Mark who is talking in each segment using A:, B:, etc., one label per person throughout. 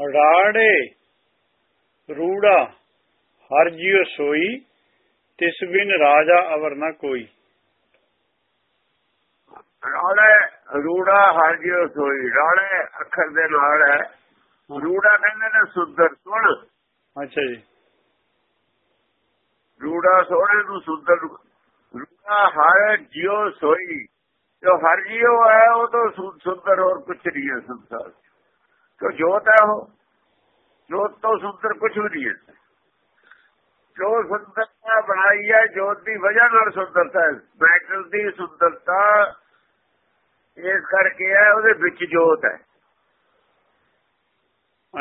A: ਰਾੜੇ ਰੂੜਾ ਹਰ ਜਿਉ ਸੋਈ ਤਿਸ ਬਿਨ ਰਾਜਾ ਅਵਰ ਨਾ ਕੋਈ।
B: ਰਾੜੇ ਰੂੜਾ ਹਰ ਜਿਉ ਸੋਈ। ਰਾੜੇ ਅੱਖਰ ਦੇ ਨਾਲ ਹੈ। ਰੂੜਾ ਕਹਿੰਦੇ ਨੇ ਸੁੰਦਰ ਸੁਣ।
A: ਅੱਛਾ ਜੀ।
B: ਰੂੜਾ ਸੋਹਣੇ ਨੂੰ ਸੁੰਦਰ ਰੂੜਾ ਹਰ ਜਿਉ ਸੋਈ। ਜੋ ਹਰ ਜਿਉ ਹੈ ਉਹ ਤਾਂ ਸੁੰਦਰ ਹੋਰ ਕੁਛ ਨਹੀਂ ਹੈ ਸੰਸਾਰ ਜੋ ਜੋਤ ਹੈ ਉਹ। ਜੋਤ ਤੋਂ ਸੁੰਦਰ ਕੁਛ ਵੀ ਨਹੀਂ ਹੈ। ਜੋ ਸੁੰਦਰਤਾ ਬਣਾਈ ਹੈ ਜੋਤ ਦੀ ਵਜ੍ਹਾ ਨਾਲ ਸੁੰਦਰਤਾ ਹੈ। ਮੈਟਲ ਦੀ ਸੁੰਦਰਤਾ ਇਸ ਕਰਕੇ ਹੈ ਉਹਦੇ ਵਿੱਚ ਜੋਤ ਹੈ।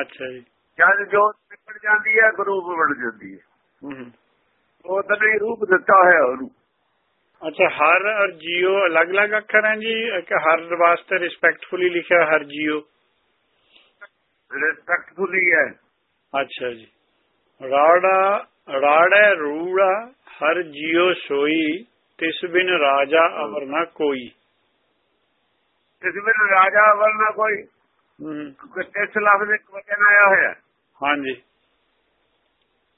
A: ਅੱਛਾ ਜੀ।
B: ਜਦ ਜੋਤ ਨਿਕਲ ਜਾਂਦੀ ਹੈ ਗਰੂਪ ਬਣ ਜਾਂਦੀ ਹੈ।
A: ਹੂੰ
B: ਜੋਤ ਨੇ ਰੂਪ ਦਿੱਤਾ ਹੋਇਆ ਉਹਨੂੰ।
A: ਅੱਛਾ ਹਰ ਔਰ ਜੀਓ ਅਲੱਗ-ਅਲੱਗ ਅੱਖਰ ਜੀ? ਕਿ ਹਰ ਵਾਸਤੇ ਰਿਸਪੈਕਟਫੁਲੀ ਲਿਖਿਆ ਹਰ ਜੀਓ।
B: ਰਿਸਪੈਕਟਫੁਲੀ ਹੈ
A: ਅੱਛਾ ਜੀ ਰਾੜਾ ਰਾੜਾ ਰੂੜਾ ਹਰ ਜੀਓ ਸੋਈ ਤਿਸ ਬਿਨ ਰਾਜਾ ਅਮਰ ਨਾ ਕੋਈ
B: ਇਸ ਵਿੱਚ ਰਾਜਾ ਵਰਨਾ ਕੋਈ
A: ਹੂੰ
B: ਕਿਸ ਲਫ਼ਜ਼ ਇੱਕ ਵਚਨ ਆਇਆ ਹੋਇਆ
A: ਹਾਂਜੀ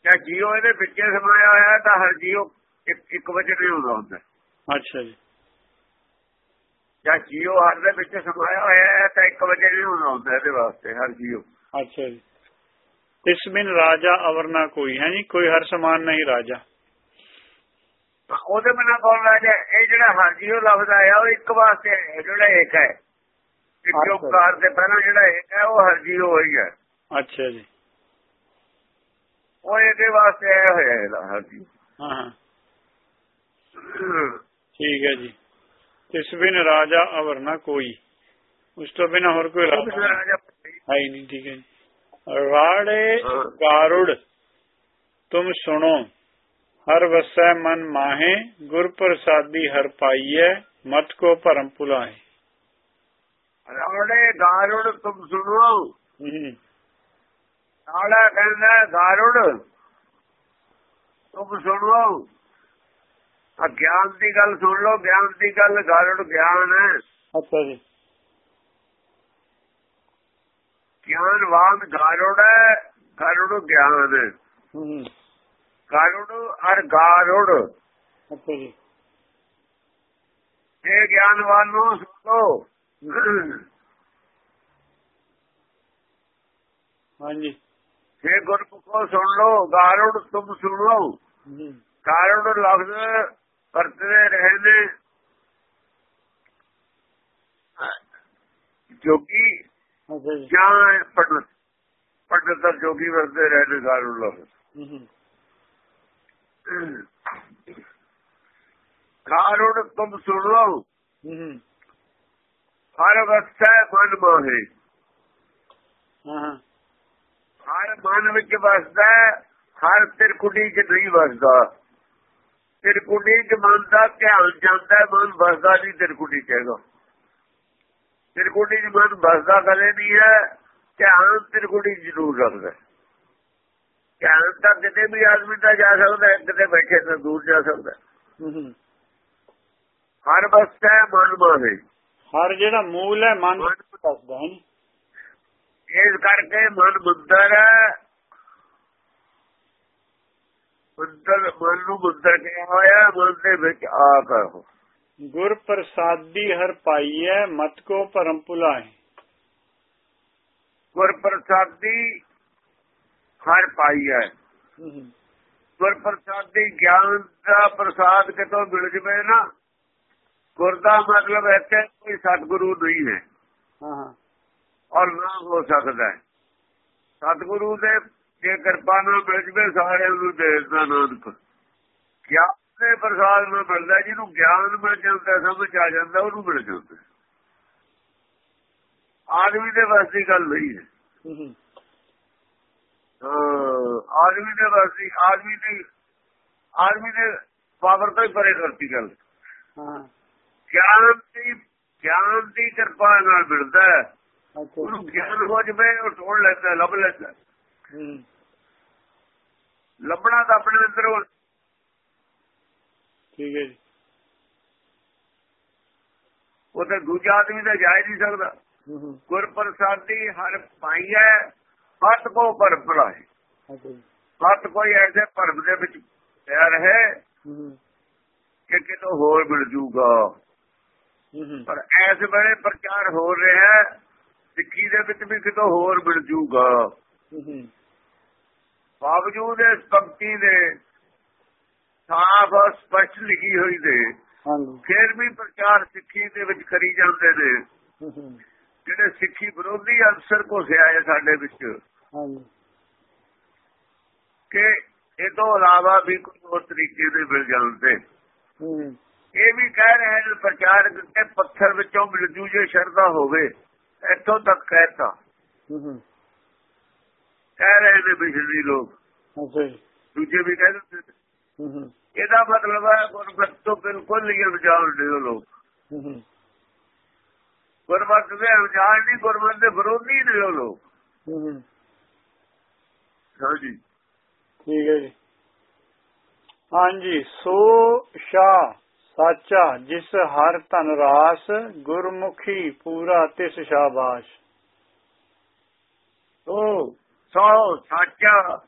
B: ਜਾਂ ਜੀਓ ਇਹਦੇ ਵਿੱਚ ਸਮਾਇਆ ਹੋਇਆ ਤਾਂ ਹਰ ਜੀਓ ਇੱਕ ਇੱਕ ਵਚਨ ਹੀ ਹੁੰਦਾ ਹੁੰਦਾ
A: ਅੱਛਾ ਜੀ
B: ਜਾਂ ਜੀਓ ਹਰ ਦੇ ਵਿੱਚ ਸਮਾਇਆ ਹੋਇਆ ਹੈ ਤਾਂ ਇੱਕ ਵਚਨ ਹੀ ਹੁੰਦਾ ਹੁੰਦਾ ਇਹਦੇ ਵਾਸਤੇ ਹਰ ਜੀਓ।
A: ਅੱਛਾ ਜੀ। ਤਿਸ ਬਿਨ ਰਾਜਾ ਅਵਰ ਨਾ ਕੋਈ ਹੈ ਜੀ? ਕੋਈ ਹਰ ਸਮਾਨ ਨਹੀਂ ਰਾਜਾ।
B: ਉਹਦੇ ਬਿਨਾਂ ਕੌਣ ਰਾਜਾ? ਇਹ ਜਿਹੜਾ ਹਰ ਜੀਓ ਲਫ਼ਜ਼ ਆਇਆ ਉਹ ਇੱਕ ਵਾਸਤੇ ਹੈ ਜਿਹੜਾ ਇੱਕ ਹੈ। ਓਕਾਰ ਦੇ ਪਹਿਲਾਂ ਜਿਹੜਾ ਇੱਕ ਹੈ ਉਹ ਹਰ ਜੀਓ ਹੋਈ ਹੈ।
A: ਅੱਛਾ ਜੀ।
B: ਉਹ ਇਹਦੇ ਵਾਸਤੇ ਆਇਆ ਹੋਇਆ ਹੈ ਹਰ ਜੀਓ।
A: ਹਾਂ। ਠੀਕ ਹੈ ਜੀ। ਤਿਸ ਬਿਨ ਰਾਜਾ ਅਵਰ ਨਾ ਕੋਈ। ਉਸ ਤੋਂ ਬਿਨਾ ਹੋਰ ਕੋਈ ਰਾਜਾ ਹੈ ਨਹੀਂ ਠੀਕ ਹੈ ਰਾੜੇ। ਗਾਰੁੜ ਤੁਮ ਸੁਣੋ। ਹਰ ਵਸੈ ਮਨ ਮਾਹੇ ਗੁਰ ਪ੍ਰਸਾਦੀ ਹਰ ਪਾਈਐ ਮਤ ਕੋ ਭਰਮ ਭੁਲਾਏ
B: ਰਾਵੜੇ ਗਾਰੁੜ ਤੁਮ ਸੁਣੋ। ਨਾਲਾ ਕਹਿੰਦਾ ਗਾਰੁੜ ਤੁਮ ਸੁਣੋ। ਆ ਗਿਆਨ ਦੀ ਗੱਲ ਸੁਣ ਲਓ ਗਿਆਨ ਦੀ ਗੱਲ ਗਾਰੁੜ ਗਿਆਨ ਹੈ।
A: ਅੱਛਾ ਜੀ।
B: ਗਿਆਨਵਾਨ ਗਾਰੁੜ ਹੈ ਗਾਰੁੜ ਗਿਆਨ। ਹੈ ਗਾਰੁੜ ਅਰ ਗਾਰੁੜ
A: ਅੱਛਾ ਜੀ।
B: ਇਹ ਗਿਆਨਵਾਨ ਨੂੰ ਸੁਣੋ
A: ਹਾਂਜੀ।
B: ਇਹ ਗੁਰਮੁਖੋ ਸੁਣ ਲਓ ਗਾਰੁੜ ਤੁਮ ਸੁਣੋ
A: ਹੂੰ।
B: ਗਾਰੁੜ ਲਫ਼ਜ਼ ਵਰਤਦੇ ਰਹੇ ਨੇ ਜੋਗੀ
A: ਜੀ।
B: ਜਾਂ ਪੰਡਤ? ਪੰਡਤ ਜੋਗੀ ਵਰਤਦੇ ਰਹੇ ਨੇ ਗਾਰੁੜ ਲਫ਼ਜ਼।
A: ਹੂੰ
B: ਗਾਰੁੜ ਤੁਮ ਸੁਣ ਲਓ।
A: ਹੂੰ
B: ਹਰ ਵਸੈ ਮਨ ਮੋਹੇ। ਹਰ ਮਨ ਵਿੱਚ ਵਸਦਾ ਹਰ ਤਿਰਕੁਟੀ 'ਚ ਨਹੀਂ ਵਸਦਾ। ਤਿਰਕੁਟੀ 'ਚ ਮਨ ਦਾ ਧਿਆਨ ਜਾਂਦਾ ਮਨ ਵਸਦਾ ਨਹੀਂ ਤਿਰਕੁਟੀ 'ਚ ਹੈਗਾ। ਤਿਰਕੁਟੀ 'ਚ ਮਨ ਵਸਦਾ ਕਦੇ ਨਹੀਂ ਹੈ ਧਿਆਨ ਤਿਰਕੁਟੀ 'ਚ ਜ਼ਰੂਰ ਰੱਖਦਾ। ਧਿਆਨ ਤਾਂ ਕਿਤੇ ਵੀ ਆਦਮੀ ਦਾ ਜਾ ਸਕਦਾ ਕਿਤੇ ਬੈਠੇ ਤਾਂ ਦੂਰ ਜਾ ਸਕਦਾ ਹਰ ਵਸਦਾ ਮਨ ਮਾਹੇ।
A: ਹਰ ਜਿਹੜਾ ਮੂਲ ਹੈ ਮਨ ਦੱਸਦਾ ਹੈ
B: ਇਸ ਕਰਕੇ ਮਨ ਮੁੰਦਰ ਹੈ ਮੁੰਦਰ ਮਨ ਨੂੰ ਮੁੰਦਰ ਕਿਹਾ ਹੋਇਆ ਮਨ ਦੇ ਵਿੱਚ ਆ ਕਰੋ।
A: ਗੁਰ ਪ੍ਰਸਾਦੀ ਹਰ ਪਾਈਐ ਮਤ ਕੋ ਭਰਮ ਭੁਲਾਏ।
B: ਗੁਰ ਪ੍ਰਸਾਦੀ ਹਰ ਪਾਈ ਹੈ
A: ਹੂੰ।
B: ਗੁਰ ਪ੍ਰਸਾਦੀ ਗਿਆਨ ਦਾ ਪ੍ਰਸਾਦ ਕਿਤੋਂ ਮਿਲ ਜਵੇ ਨਾ ਗੁਰ ਦਾ ਮਤਲਬ ਇੱਥੇ ਕੋਈ ਸਤਿਗੁਰੂ ਨਹੀਂ ਹੈ।
A: ਹਾਂ ਹਾਂ।
B: ਔਰ ਨਾ ਹੋ ਸਕਦਾ ਹੈ। ਸਤਿਗੁਰੂ ਦੇ ਜੇ ਕਿਰਪਾ ਨਾਲ ਮਿਲ ਜਵੇ ਸਾਰਿਆਂ ਨੂੰ ਦੇਸ਼ ਦਾ ਨਾਨਕ। ਗਿਆਨ ਦੇ ਪ੍ਰਸਾਦ ਨਾਲ ਮਿਲਦਾ ਜਿਹਨੂੰ ਗਿਆਨ ਮਿਲ ਜਾਂਦਾ ਸਮਝ ਆ ਜਾਂਦਾ ਉਹਨੂੰ ਮਿਲ ਜਾਂਦਾ। ਆਦਮੀ ਦੇ ਵੱਸ ਦੀ ਗੱਲ ਨਹੀਂ ਹੈ। ਆਦਮੀ ਦੇ ਵੱਸ ਦੀ ਆਦਮੀ ਦੀ ਆਦਮੀ ਦੇ ਪਾਵਰ ਤੋਂ ਹੀ ਪਰੇ ਕਰਤੀ ਗੱਲ। ਗਿਆਨ ਦੀ ਗਿਆਨ ਦੀ ਕਿਰਪਾ ਨਾਲ ਮਿਲਦਾ ਹੈ। ਉਹਨੂੰ ਗਿਆਨ ਹੋ ਜਵੇ ਉਹ ਟੋੜ ਲੈਂਦਾ ਲੱਭ ਲੈਂਦਾ। ਲੱਭਣਾ ਤਾਂ ਆਪਣੇ ਅੰਦਰੋਂ।
A: ਠੀਕ ਹੈ ਜੀ।
B: ਉਹ ਤਾਂ ਦੂਜਾ ਆਦਮੀ ਤਾਂ ਜਾ ਹੀ ਨਹੀਂ ਸਕਦਾ।
A: ਹੂੰ ਹੂੰ।
B: ਗੁਰ ਪ੍ਰਸਾਦੀ ਹਰ ਪਾਈਐ ਮਤ ਕੋ ਭਰਮ ਭੁਲਾਏ
A: ਅੱਛਾ ਜੀ।
B: ਮਤ ਕੋਈ ਐਸੇ ਭਰਮ ਦੇ ਵਿੱਚ ਪਿਆ ਰਹੇ
A: ਹੂੰ।
B: ਕਿ ਕਿਤੋਂ ਹੋਰ ਮਿਲ ਜੂਗਾ।
A: ਹੂੰ ਹੂੰ।
B: ਪਰ ਇਸ ਵੇਲੇ ਪ੍ਰਚਾਰ ਹੋ ਰਿਹਾ ਹੈ ਸਿੱਖੀ ਦੇ ਵਿੱਚ ਵੀ ਕਿਤੋਂ ਹੋਰ ਮਿਲ ਜੂਗਾ।
A: ਹੂੰ ਹੂੰ।
B: ਬਾਵਜੂਦ ਇਸ ਪੰਕਤੀ ਦੇ ਸਾਫ਼ ਸਪਸ਼ਟ ਲਿਖੀ ਹੋਈ ਦੇ
A: ਹਾਂਜੀ।
B: ਫਿਰ ਵੀ ਪ੍ਰਚਾਰ ਸਿੱਖੀ ਦੇ ਵਿੱਚ ਕਰੀ ਜਾਂਦੇ ਨੇ। ਜਿਹੜੇ ਸਿੱਖੀ ਵਿਰੋਧੀ ਅਨਸਰ ਘੁਸਿਆ ਹੈ ਸਾਡੇ ਵਿੱਚ। ਕਿ ਇਹ ਤੋਂ ਇਲਾਵਾ ਵੀ ਕੋਈ ਹੋਰ ਤਰੀਕੇ ਦੇ ਮਿਲ ਜਾਂਦੇ। ਇਹ ਵੀ ਕਹਿ ਰਹੇ ਨੇ ਪ੍ਰਚਾਰਕ ਕਿ ਪੱਥਰ ਵਿੱਚੋਂ ਮਿਲ ਜੂ ਸ਼ਰਧਾ ਹੋਵੇ ਇੱਥੋਂ ਤੱਕ ਕਹਿਤਾ। ਕਹਿ ਰਹੇ ਨੇ ਬਿਜਲੀ ਲੋਕ।
A: ਅੱਛਾ ਜੀ।
B: ਦੂਜੇ ਵੀ ਕਹਿ ਦਿੰਦੇ ਨੇ।
A: ਹੂੰ ਹੂੰ।
B: ਇਹਦਾ ਮਤਲਬ ਹੈ ਗੁਰਮਤ ਤੋਂ ਬਿਲਕੁਲ ਅਣਜਾਣ ਨੇ ਉਹ ਲੋਕ।
A: ਹੂੰ ਹੂੰ।
B: ਗੁਰਮਤ ਦੇ ਅਣਜਾਣ ਨਹੀਂ ਗੁਰਮਤ ਦੇ ਵਿਰੋਧੀ ਨੇ ਉਹ ਲੋਕ।
A: ਹੂੰ ਹੂੰ।
B: ਹਾਂਜੀ।
A: ਠੀਕ ਹੈ ਜੀ। ਹਾਂਜੀ ਸੋ ਸ਼ਾ ਸਾਚਾ ਜਿਸ ਹਰ ਧਨ ਰਾਸ ਗੁਰਮੁਖੀ ਪੂਰਾ ਤਿਸ ਸ਼ਾਬਾਸ਼।
B: ਉਹ ਸੋ ਸਾਚਾ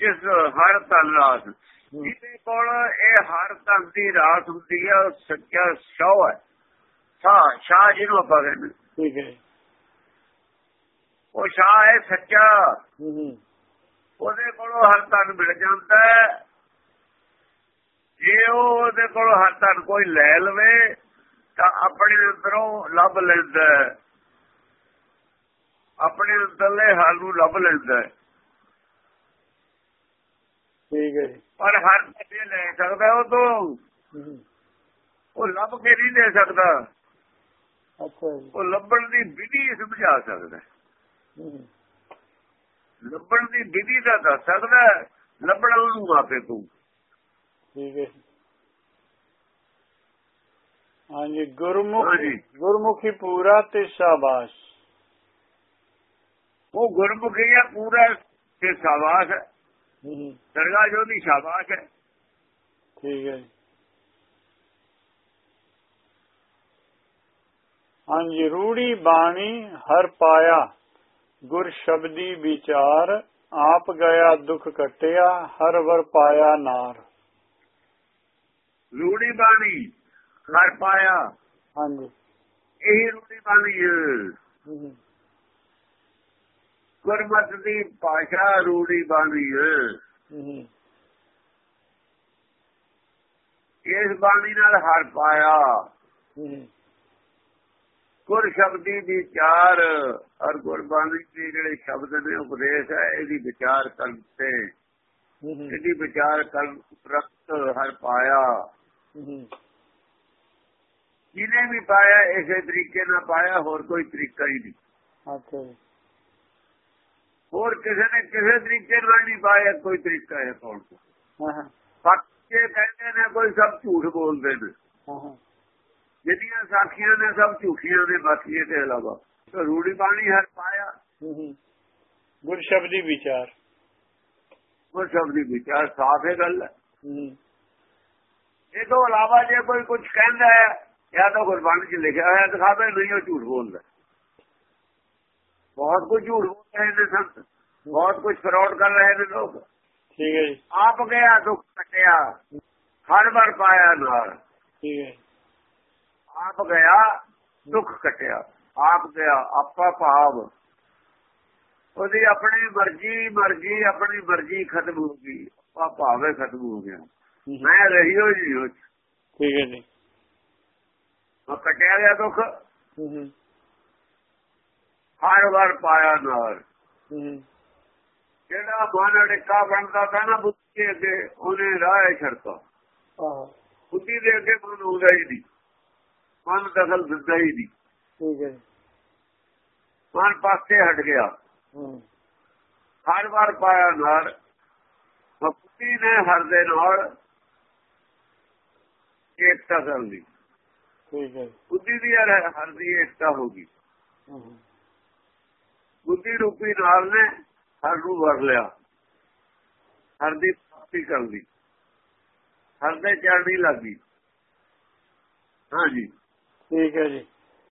B: ਜਿਸ ਹਰ ਤਨ ਰਾਤ। ਜਿਹਦੇ ਕੋਲ ਇਹ ਹਰ ਤਨ ਦੀ ਰਾਤ ਹੁੰਦੀ ਹੈ ਸੱਚਾ ਸ਼ੌ ਹੈ। ਸਾ ਸ਼ਾਹ ਜਿਹਨੂੰ ਆਪਾਂ ਕਹਿੰਦੇ
A: ਠੀਕ ਹੈ।
B: ਉਹ ਸ਼ਾਹ ਹੈ ਸੱਚਾ। ਉਹਦੇ ਕੋਲੋਂ ਹਰ ਤਨ ਮਿਲ ਜਾਂਦਾ ਜੇ ਉਹ ਉਹਦੇ ਕੋਲੋਂ ਹਰ ਤਨ ਕੋਈ ਲੈ ਲਵੇ ਤਾਂ ਆਪਣੇ ਅੰਦਰੋਂ ਲੱਭ ਲੈਂਦਾ। ਆਪਣੇ ਅੰਦਰਲੇ ਹਾਲ ਨੂੰ ਲੱਭ ਲੈਂਦਾ।
A: ਠੀਕ ਹੈ
B: ਪਰ ਹਰ ਕਿਸੇ ਲੈ ਸਕਦਾ ਉਹ ਤੋਂ ਉਹ ਲੱਭ ਕੇ ਨਹੀਂ ਦੇ ਸਕਦਾ।
A: ਅੱਛਾ
B: ਉਹ ਲੱਭਣ ਦੀ ਵਿਧੀ ਸਮਝਾ ਸਕਦਾ ਲੱਭਣ ਦੀ ਵਿਧੀ ਦਾ ਦੱਸ ਸਕਦਾ ਲੱਭਣਾ ਉਹਨੂੰ ਆਪੇ ਤੂੰ।
A: ਠੀਕ ਹੈ। ਹਾਂਜੀ ਗੁਰਮੁਖ। ਗੁਰਮੁਖੀ ਪੂਰਾ ਤੇ ਸ਼ਾਬਾਸ਼।
B: ਉਹ ਗੁਰਮੁਖੀ ਹੈ ਪੂਰਾ ਤੇ ਸ਼ਾਬਾਸ਼ ਹੈ। ਦਰਗਾਹ ਜੋ ਦੀ ਸ਼ਾਬਾਸ਼ ਹੈ।
A: ਠੀਕ ਹੈ ਹਾਂਜੀ ਰੂੜੀ ਬਾਣੀ ਹਰ ਪਾਇਆ ਗੁਰ ਸ਼ਬਦੀ ਵਿਚਾਰ ਆਪ ਗਿਆ ਦੁਖ ਕਟਿਆ ਹਰ ਵਰ ਪਾਇਆ ਨਾਰ।
B: ਰੂੜੀ ਬਾਣੀ ਕਰ ਪਾਇਆ।
A: ਹਾਂਜੀ।
B: ਇਹੀ ਰੂੜੀ ਬਾਣੀ ਹੂੰ। ਗੁਰਮਤ ਦੀ ਭਾਸ਼ਾ ਰੂੜੀ ਬਾਣੀ ਹੈ। ਇਸ ਬਾਣੀ ਨਾਲ ਹਰ ਪਾਇਆ। ਗੁਰ ਸ਼ਬਦੀ ਵਿਚਾਰ ਔਰ ਗੁਰਬਾਣੀ ਦੇ ਜਿਹੜੇ ਸ਼ਬਦ ਨੇ ਉਪਦੇਸ਼ ਹੈ ਇਹਦੀ ਵਿਚਾਰ ਕਰਨ ਤੇ। ਇਹਦੀ ਵਿਚਾਰ ਕਰਨ ਉਪਰੰਤ ਹਰ ਪਾਇਆ। ਜਿਹਨੇ ਵੀ ਪਾਇਆ ਇਸੇ ਤਰੀਕੇ ਨਾਲ ਪਾਇਆ ਹੋਰ ਕੋਈ ਤਰੀਕਾ ਹੀ ਨਹੀਂ।
A: ਅੱਛਾ
B: ਹੋਰ ਕਿਸੇ ਨੇ ਕਿਸੇ ਤਰੀਕੇ ਨਾਲ ਨਹੀਂ ਪਾਇਆ ਕੋਈ ਤਰੀਕਾ ਹੈ ਕੌਣ? ਕੋ
A: ਹਾਂ ਹਾਂ।
B: ਸੱਚੇ ਕਹਿੰਦੇ ਨੇ ਕੋਈ ਸਭ ਝੂਠ ਬੋਲਦੇ ਨੇ। ਜਿਹੜੀਆਂ ਸਾਖੀਆਂ ਨੇ ਸਭ ਝੂਠੀਆਂ ਨੇ ਬਾਕੀ ਇਹਦੇ ਇਲਾਵਾ। ਰੂੜੀ ਬਾਣੀ ਹਰ ਪਾਇਆ।
A: ਗੁਰ ਸ਼ਬਦੀ ਵਿਚਾਰ।
B: ਉਹ ਸ਼ਬਦ ਦੀ ਵਿਚਾਰ ਸਾਫ਼ ਹੈ ਗੱਲ। ਇਹ ਤੋਂ ਇਲਾਵਾ ਜੇ ਕੋਈ ਕੁਝ ਕਹਿੰਦਾ ਹੈ ਜਾਂ ਤਾਂ ਗੁਰਬਾਣੀ 'ਚ ਲਿਖਿਆ ਹੋਇਆ ਦਿਖਾਵੇ ਨਹੀਂ ਉਹ ਝੂਠ ਬੋਲਦਾ। ਬਹੁਤ ਕੁਝ ਝੂਠ ਬੋਲ ਰਹੇ ਨੇ ਸੰਤ ਬਹੁਤ ਕੁਝ ਫਰਾਡ ਕਰ ਰਹੇ ਨੇ ਲੋਕ।
A: ਠੀਕ ਹੈ ਜੀ।
B: ਆਪ ਗਿਆ ਦੁੱਖ ਕੱਟਿਆ। ਹਰ ਵਾਰ ਪਾਇਆ ਨਾਲ।
A: ਠੀਕ ਹੈ
B: ਆਪ ਗਿਆ ਦੁੱਖ ਕਟਿਆ। ਆਪ ਗਿਆ ਆਪਾ ਭਾਵ। ਉਹਦੀ ਆਪਣੀ ਮਰਜ਼ੀ ਮਰਜ਼ੀ ਆਪਣੀ ਮਰਜ਼ੀ ਖਤਮ ਹੋ ਗਈ। ਆਪਾ ਭਾਵੇ ਖਤਮ ਹੋ ਗਿਆ। ਮੈਂ ਰਹੀ ਹੋ ਜੀ।
A: ਠੀਕ ਹੈ ਜੀ।
B: ਉਹ ਕਟਿਆ ਗਿਆ ਦੁੱਖ।
A: ਹੂੰ ਹੂੰ।
B: ਹਰ ਵਾਰ ਪਾਇਆ ਨਾਲ। ਜਿਹੜਾ ਮਨ ਅੜਿੱਕਾ ਬਣਦਾ ਤਾਂ ਨਾ ਬੁੱਧੀ ਦੇ ਅੱਗੇ ਉਹਨੇ ਰਾਹ ਛੜਤਾ
A: ਆਹ।
B: ਬੁੱਧੀ ਦੇ ਅੱਗੇ ਮਨ ਆਉਂਦਾ ਹੀ ਨਹੀਂ। ਮਨ ਦਖਲ ਦਿੰਦਾ ਹੀ ਨਹੀਂ।
A: ਠੀਕ ਹੈ।
B: ਮਨ ਪਾਸੇ ਹਟ ਗਿਆ। ਹਰ ਵਾਰ ਪਾਇਆ ਨਾਲ। ਭਗਤੀ ਨੇ ਹਰ ਦੇ ਨਾਲ ਏਕਤਾ ਕਰ ਲਈ।
A: ਠੀਕ ਹੈ।
B: ਬੁੱਧੀ ਦੀ ਹਰ ਦੀ ਏਕਤਾ ਹੋ ਗਈ। ਬੁੱਧੀ ਰੂਪੀ ਨਾਲ ਨੇ, ਹਰ ਨੂੰ ਵਰ ਲਿਆ। ਹਰ ਦੀ ਪ੍ਰਾਪਤੀ ਕਰ ਲਈ। ਹਰ ਦੇ ਚੜ੍ਹਨੀ ਲੱਗੀ। ਹਾਂਜੀ।
A: ਠੀਕ ਹੈ ਜੀ।